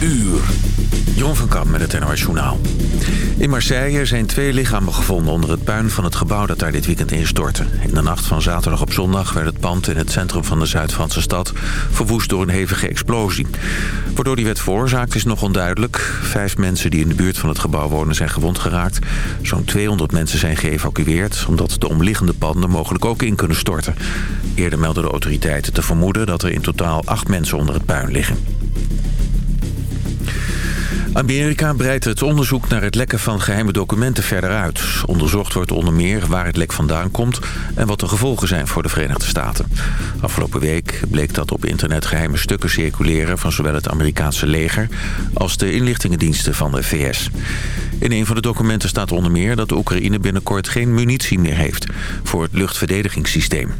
uur. Jon van Kamp met het NOS Journaal. In Marseille zijn twee lichamen gevonden onder het puin van het gebouw dat daar dit weekend instortte. In de nacht van zaterdag op zondag werd het pand in het centrum van de Zuid-Franse stad verwoest door een hevige explosie. Waardoor die werd veroorzaakt is nog onduidelijk. Vijf mensen die in de buurt van het gebouw wonen zijn gewond geraakt. Zo'n 200 mensen zijn geëvacueerd omdat de omliggende panden mogelijk ook in kunnen storten. Eerder meldden de autoriteiten te vermoeden dat er in totaal acht mensen onder het puin liggen. Amerika breidt het onderzoek naar het lekken van geheime documenten verder uit. Onderzocht wordt onder meer waar het lek vandaan komt... en wat de gevolgen zijn voor de Verenigde Staten. Afgelopen week bleek dat op internet geheime stukken circuleren... van zowel het Amerikaanse leger als de inlichtingendiensten van de VS. In een van de documenten staat onder meer dat de Oekraïne binnenkort geen munitie meer heeft... voor het luchtverdedigingssysteem.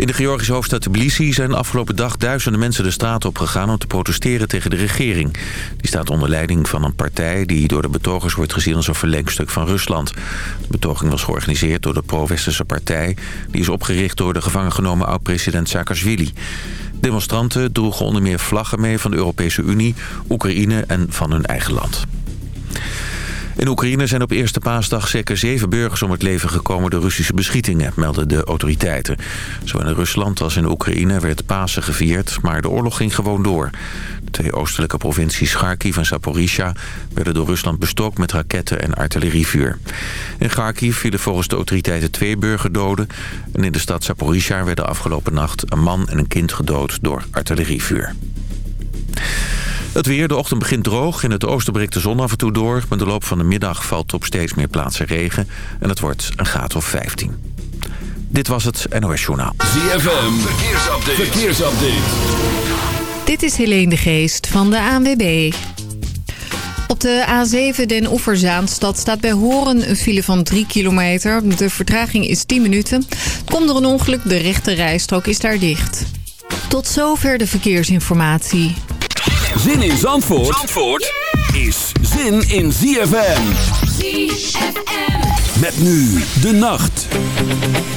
In de Georgische hoofdstad Tbilisi zijn afgelopen dag duizenden mensen de straat op gegaan om te protesteren tegen de regering. Die staat onder leiding van een partij die door de betogers wordt gezien als een verlengstuk van Rusland. De betoging was georganiseerd door de pro-westerse partij. Die is opgericht door de gevangen genomen oud-president Saakashvili. Demonstranten droegen onder meer vlaggen mee van de Europese Unie, Oekraïne en van hun eigen land. In Oekraïne zijn op eerste paasdag zeker zeven burgers om het leven gekomen door Russische beschietingen, melden de autoriteiten. Zowel in Rusland als in Oekraïne werd Pasen gevierd, maar de oorlog ging gewoon door. De twee oostelijke provincies Kharkiv en Zaporizhia werden door Rusland bestookt met raketten en artillerievuur. In Kharkiv vielen volgens de autoriteiten twee burgerdoden en in de stad Zaporizhia werden afgelopen nacht een man en een kind gedood door artillerievuur. Het weer, de ochtend begint droog. In het oosten breekt de zon af en toe door. Met de loop van de middag valt op steeds meer plaatsen regen. En het wordt een graad of 15. Dit was het NOS Journaal. ZFM, verkeersupdate. verkeersupdate. Dit is Helene de Geest van de ANWB. Op de A7 Den Oeverzaanstad staat bij Horen een file van 3 kilometer. De vertraging is 10 minuten. Komt er een ongeluk, de rechte rijstrook is daar dicht. Tot zover de verkeersinformatie. Zin in Zandvoort, Zandvoort is zin in ZFM. ZFM. Met nu de nacht.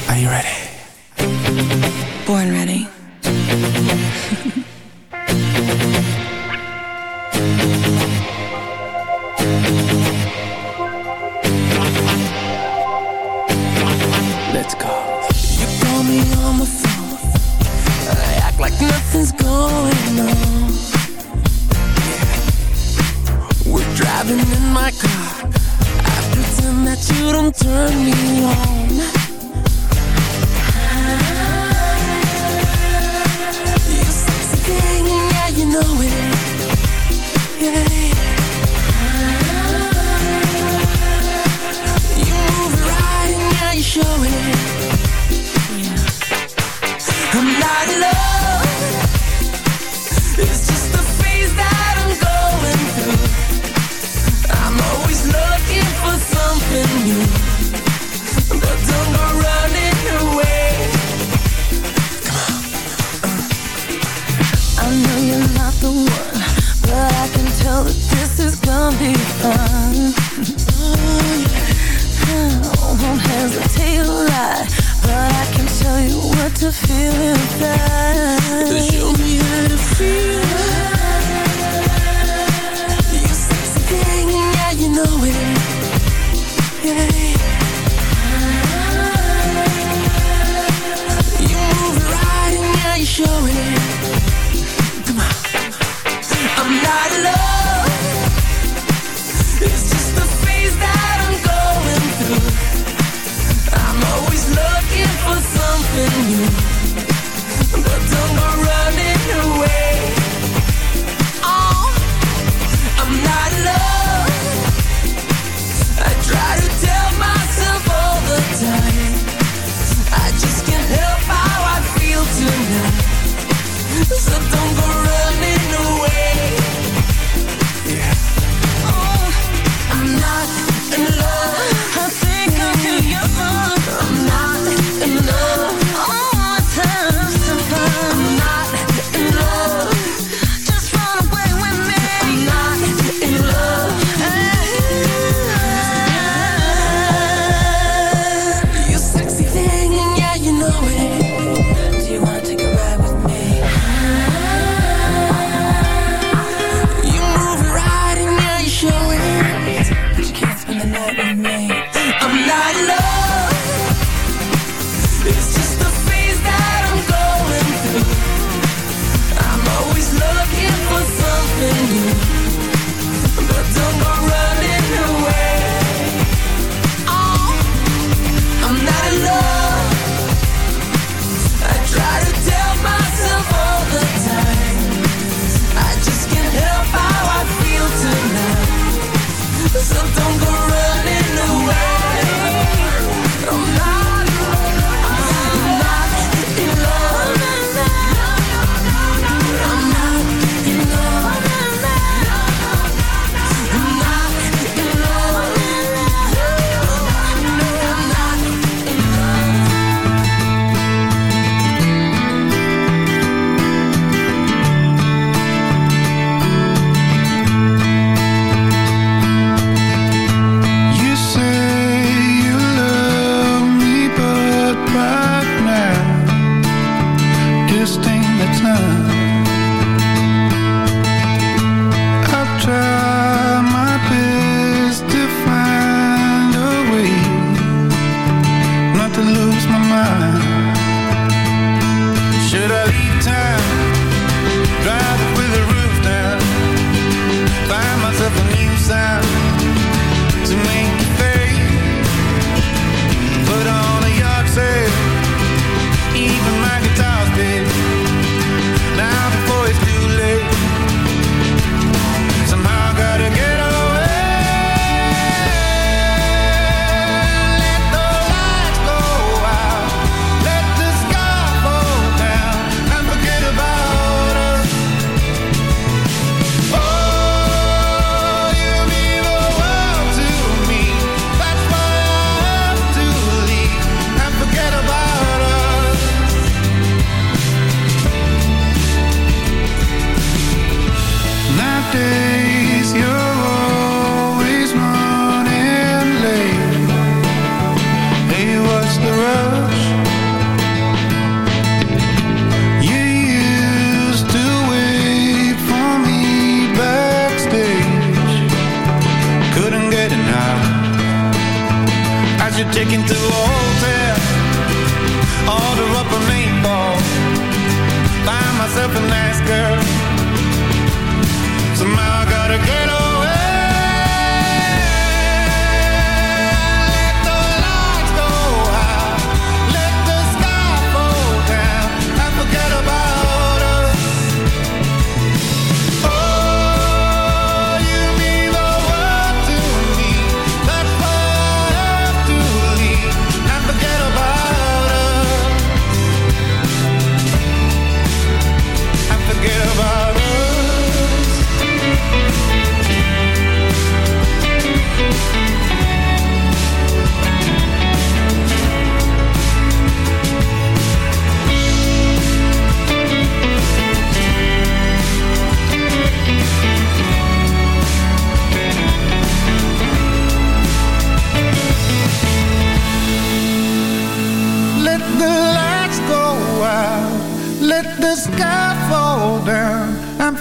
Are you ready? You don't turn me on. Feel inside. Show me how to feel. taken to a hotel, order up a meatball, Find myself a nice girl. Somehow I got a girl.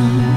mhm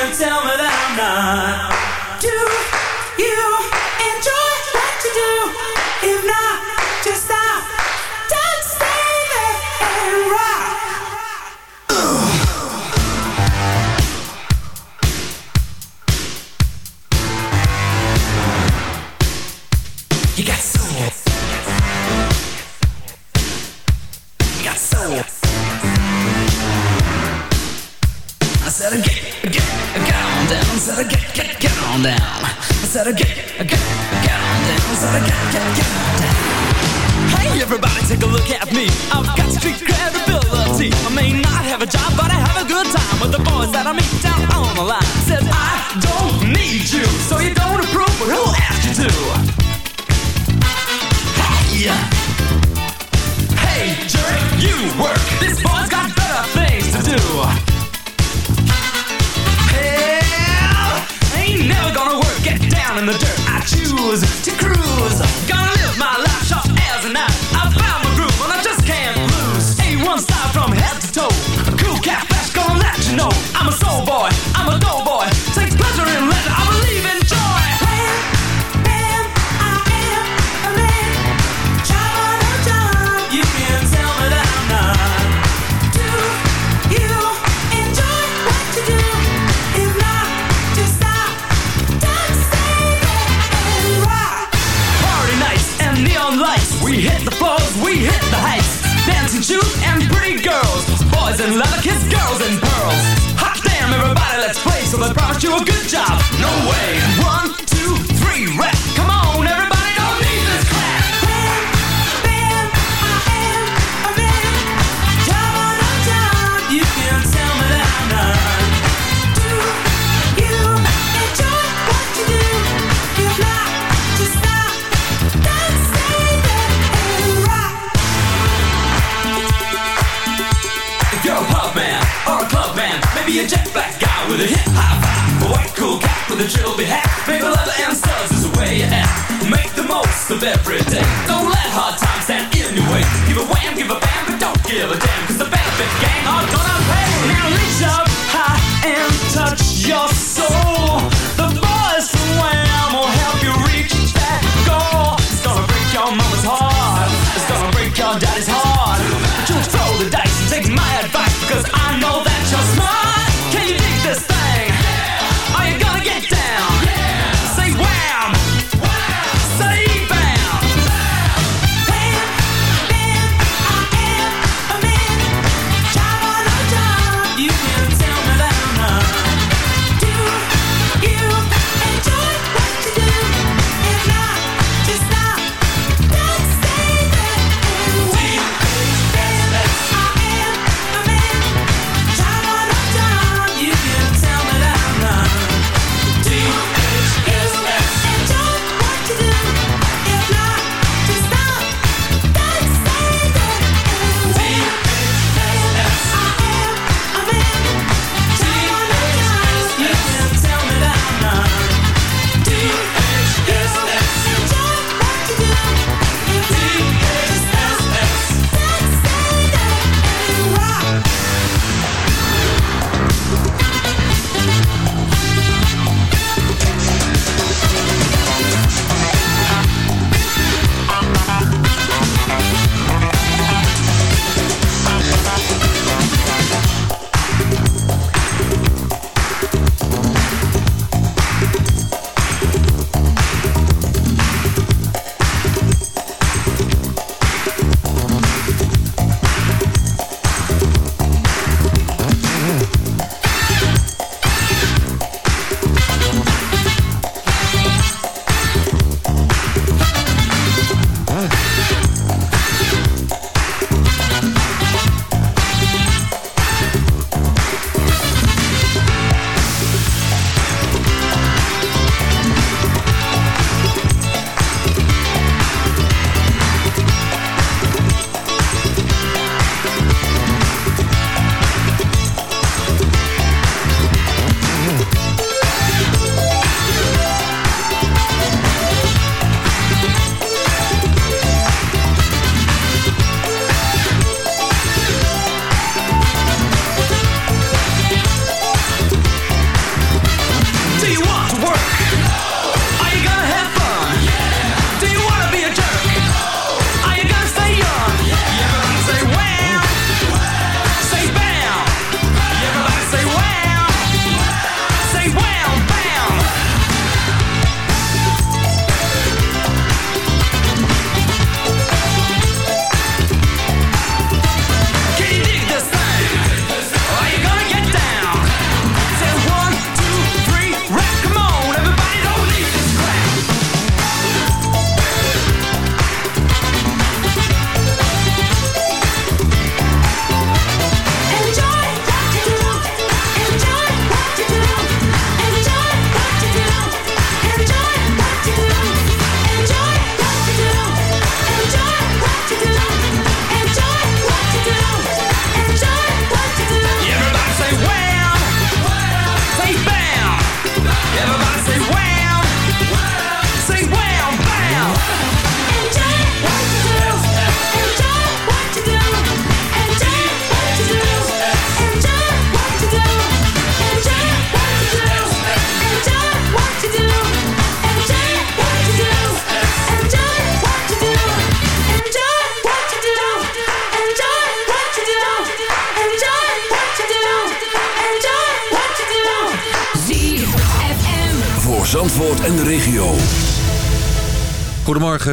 Can't tell me that I'm not.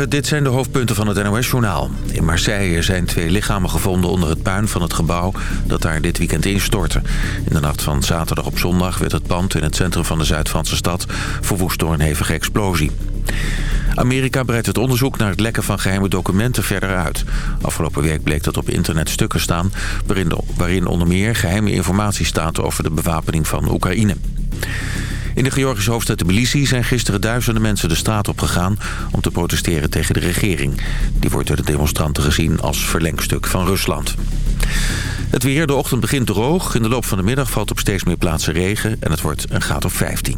Eh, dit zijn de hoofdpunten van het NOS-journaal. In Marseille zijn twee lichamen gevonden onder het puin van het gebouw... dat daar dit weekend instortte. In de nacht van zaterdag op zondag werd het pand in het centrum van de Zuid-Franse stad... verwoest door een hevige explosie. Amerika breidt het onderzoek naar het lekken van geheime documenten verder uit. Afgelopen week bleek dat op internet stukken staan... waarin, waarin onder meer geheime informatie staat over de bewapening van Oekraïne. In de Georgische hoofdstad Tbilisi zijn gisteren duizenden mensen de straat op gegaan om te protesteren tegen de regering. Die wordt door de demonstranten gezien als verlengstuk van Rusland. Het weer, de ochtend begint droog. In de loop van de middag valt op steeds meer plaatsen regen en het wordt een graad of 15.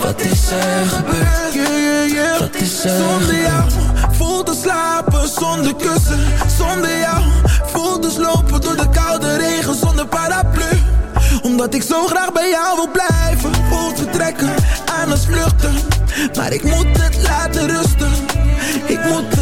Wat is er gebeurd? Wat is er Zonder jou voel te slapen zonder kussen. Zonder jou voel dus lopen door de koude regen zonder paraplu. Omdat ik zo graag bij jou wil blijven Voel vertrekken aan het vluchten. Maar ik moet het laten rusten. Ik moet het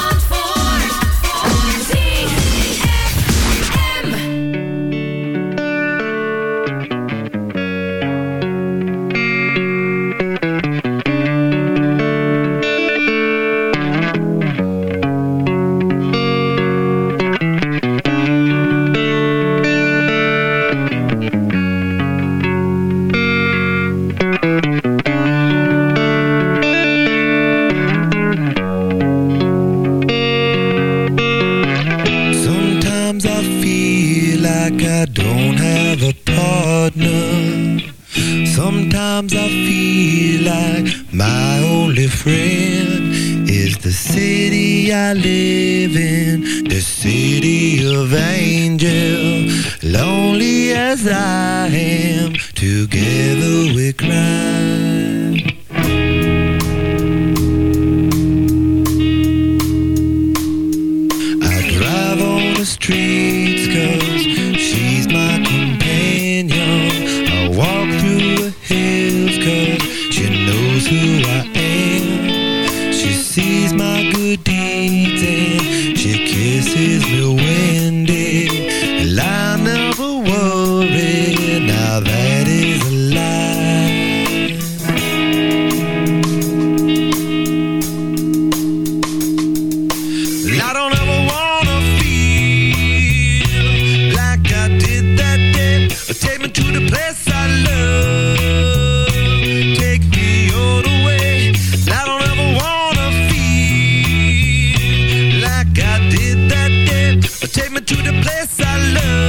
to the place I love.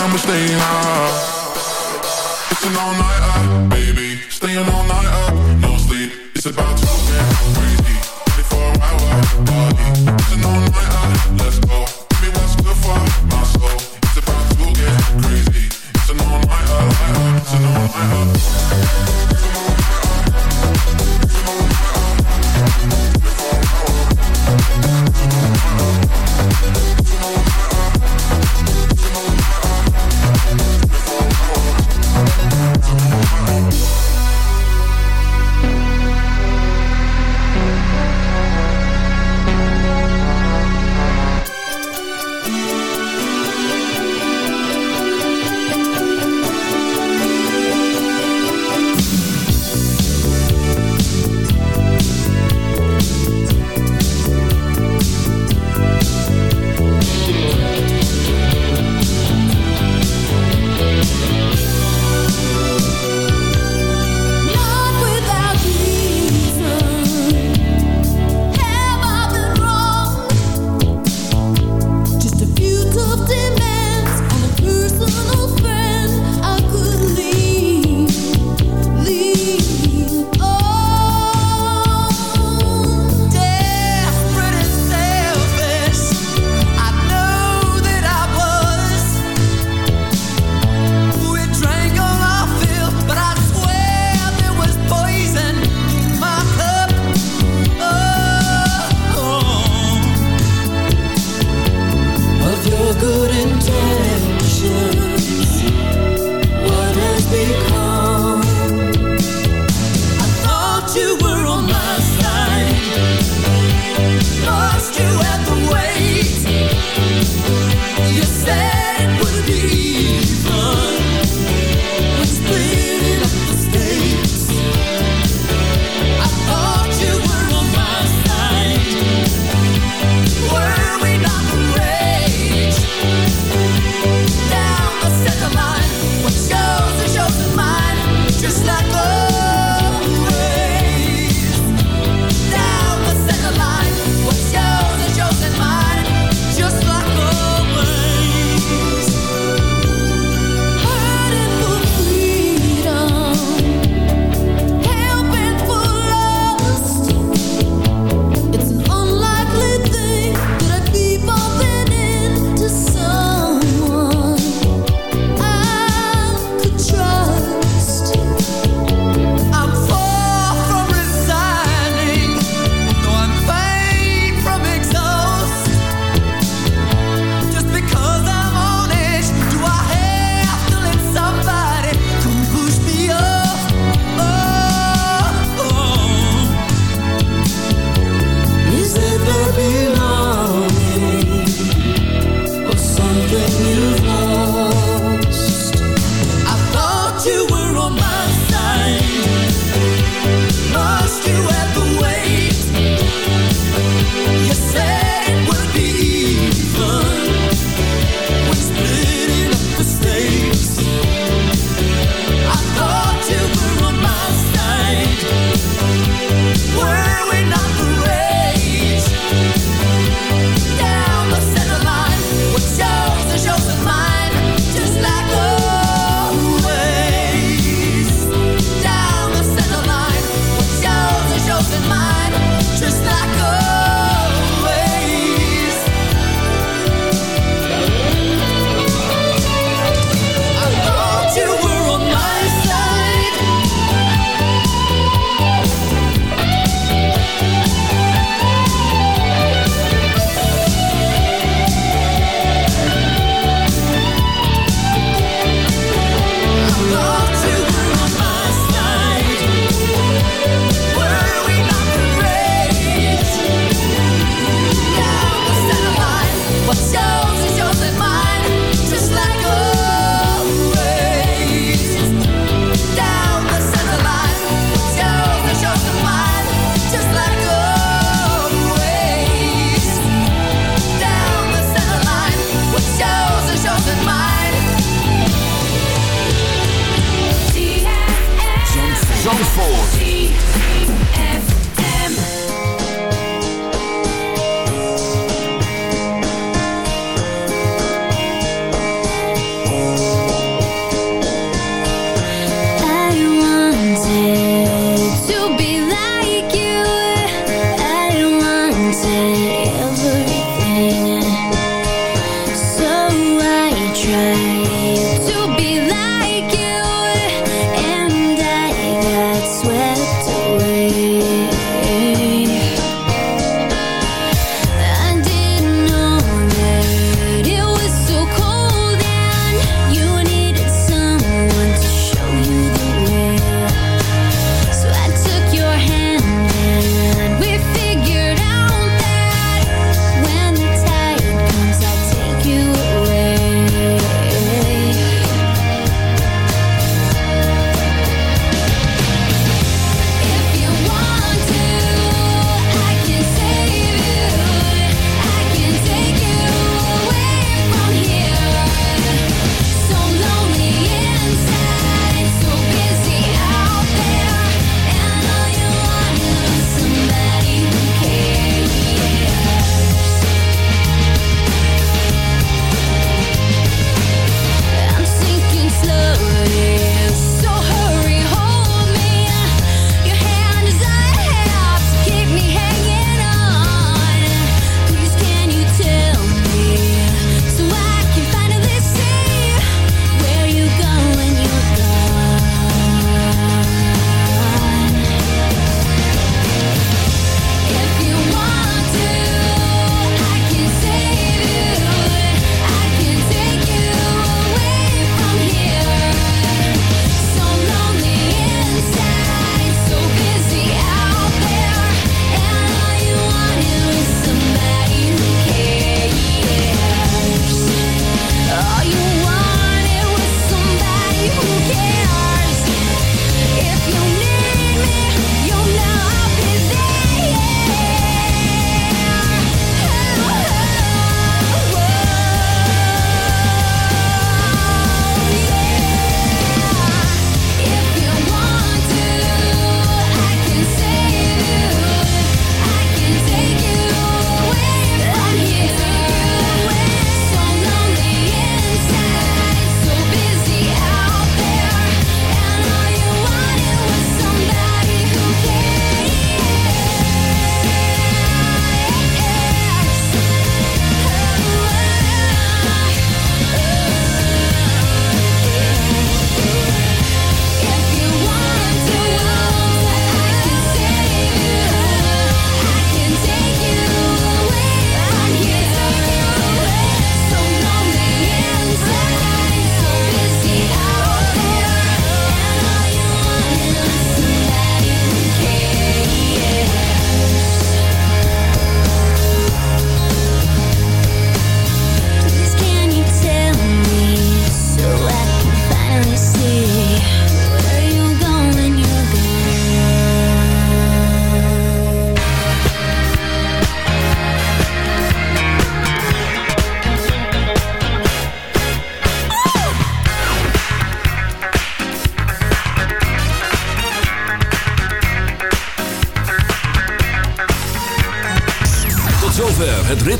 I'ma stay high